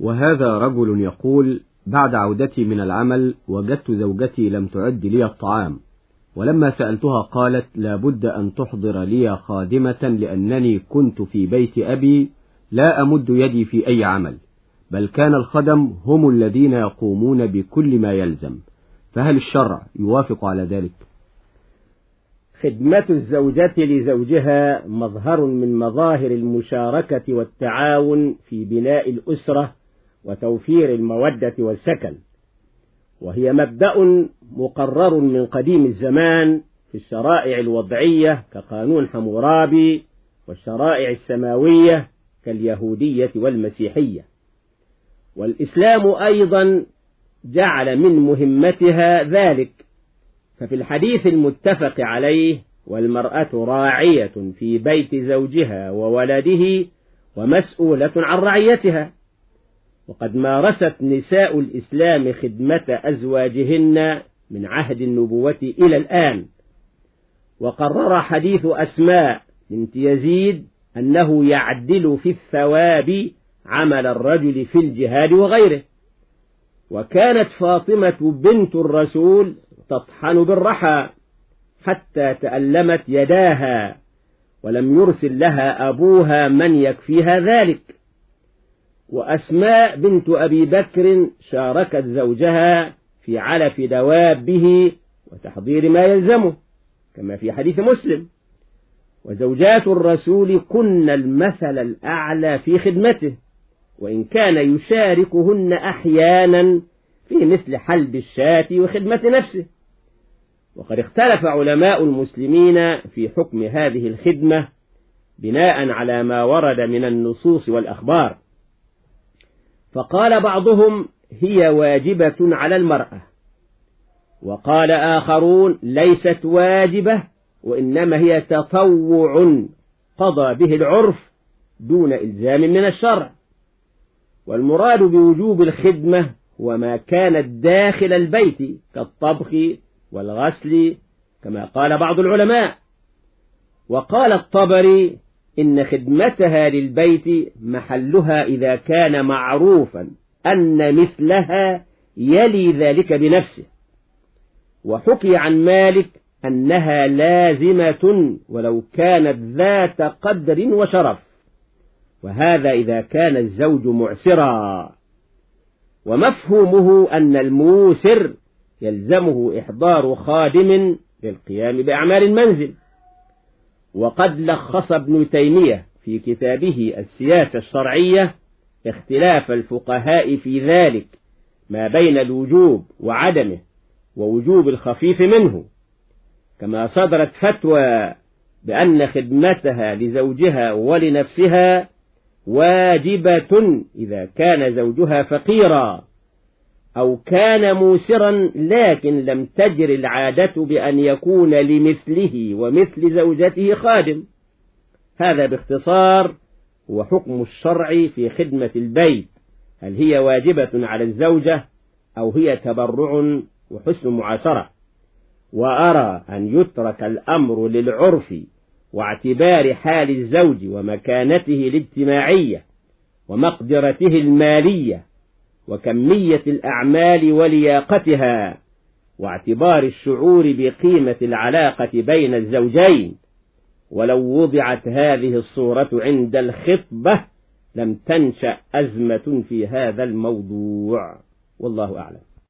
وهذا رجل يقول بعد عودتي من العمل وجدت زوجتي لم تعد لي الطعام ولما سألتها قالت لا بد أن تحضر لي خادمة لأنني كنت في بيت أبي لا أمد يدي في أي عمل بل كان الخدم هم الذين يقومون بكل ما يلزم فهل الشرع يوافق على ذلك؟ خدمة الزوجة لزوجها مظهر من مظاهر المشاركة والتعاون في بناء الأسرة وتوفير المودة والسكن. وهي مبدأ مقرر من قديم الزمان في الشرائع الوضعية كقانون حمورابي والشرائع السماوية كاليهودية والمسيحية. والإسلام أيضا جعل من مهمتها ذلك ففي الحديث المتفق عليه والمرأة راعية في بيت زوجها وولده ومسؤولة عن رعيتها. وقد مارست نساء الإسلام خدمة أزواجهن من عهد النبوة إلى الآن. وقرر حديث أسماء بنت يزيد أنه يعدل في الثواب عمل الرجل في الجهاد وغيره. وكانت فاطمة بنت الرسول تطحن بالرحى حتى تألمت يداها ولم يرسل لها أبوها من يكفيها ذلك. وأسماء بنت أبي بكر شاركت زوجها في علف دوابه وتحضير ما يلزمه كما في حديث مسلم. وزوجات الرسول كن المثل الأعلى في خدمته وإن كان يشاركهن أحيانا في مثل حلب الشاة وخدمة نفسه. وقد اختلف علماء المسلمين في حكم هذه الخدمة بناء على ما ورد من النصوص والأخبار. فقال بعضهم هي واجبة على المرأة. وقال آخرون ليست واجبة وإنما هي تطوع قضى به العرف دون إلزام من الشرع. والمراد بوجوب الخدمة هو ما كانت داخل البيت كالطبخ والغسل كما قال بعض العلماء. وقال الطبري إن خدمتها للبيت محلها إذا كان معروفا أن مثلها يلي ذلك بنفسه. وحكي عن مالك أنها لازمة ولو كانت ذات قدر وشرف. وهذا إذا كان الزوج معسرا. ومفهومه أن الموسر يلزمه إحضار خادم للقيام بأعمال المنزل. وقد لخص ابن تيمية في كتابه السياسة الشرعية اختلاف الفقهاء في ذلك ما بين الوجوب وعدمه ووجوب الخفيف منه. كما صدرت فتوى بأن خدمتها لزوجها ولنفسها واجبة إذا كان زوجها فقيرا. أو كان موسرا لكن لم تجر العادة بأن يكون لمثله ومثل زوجته خادم. هذا باختصار هو حكم الشرع في خدمة البيت. هل هي واجبة على الزوجة أو هي تبرع وحسن معاشرة؟ وأرى أن يترك الأمر للعرف واعتبار حال الزوج ومكانته الاجتماعية ومقدرته المالية وكمية الأعمال ولياقتها واعتبار الشعور بقيمة العلاقة بين الزوجين. ولو وضعت هذه الصورة عند الخطبة لم تنشأ أزمة في هذا الموضوع. والله أعلم.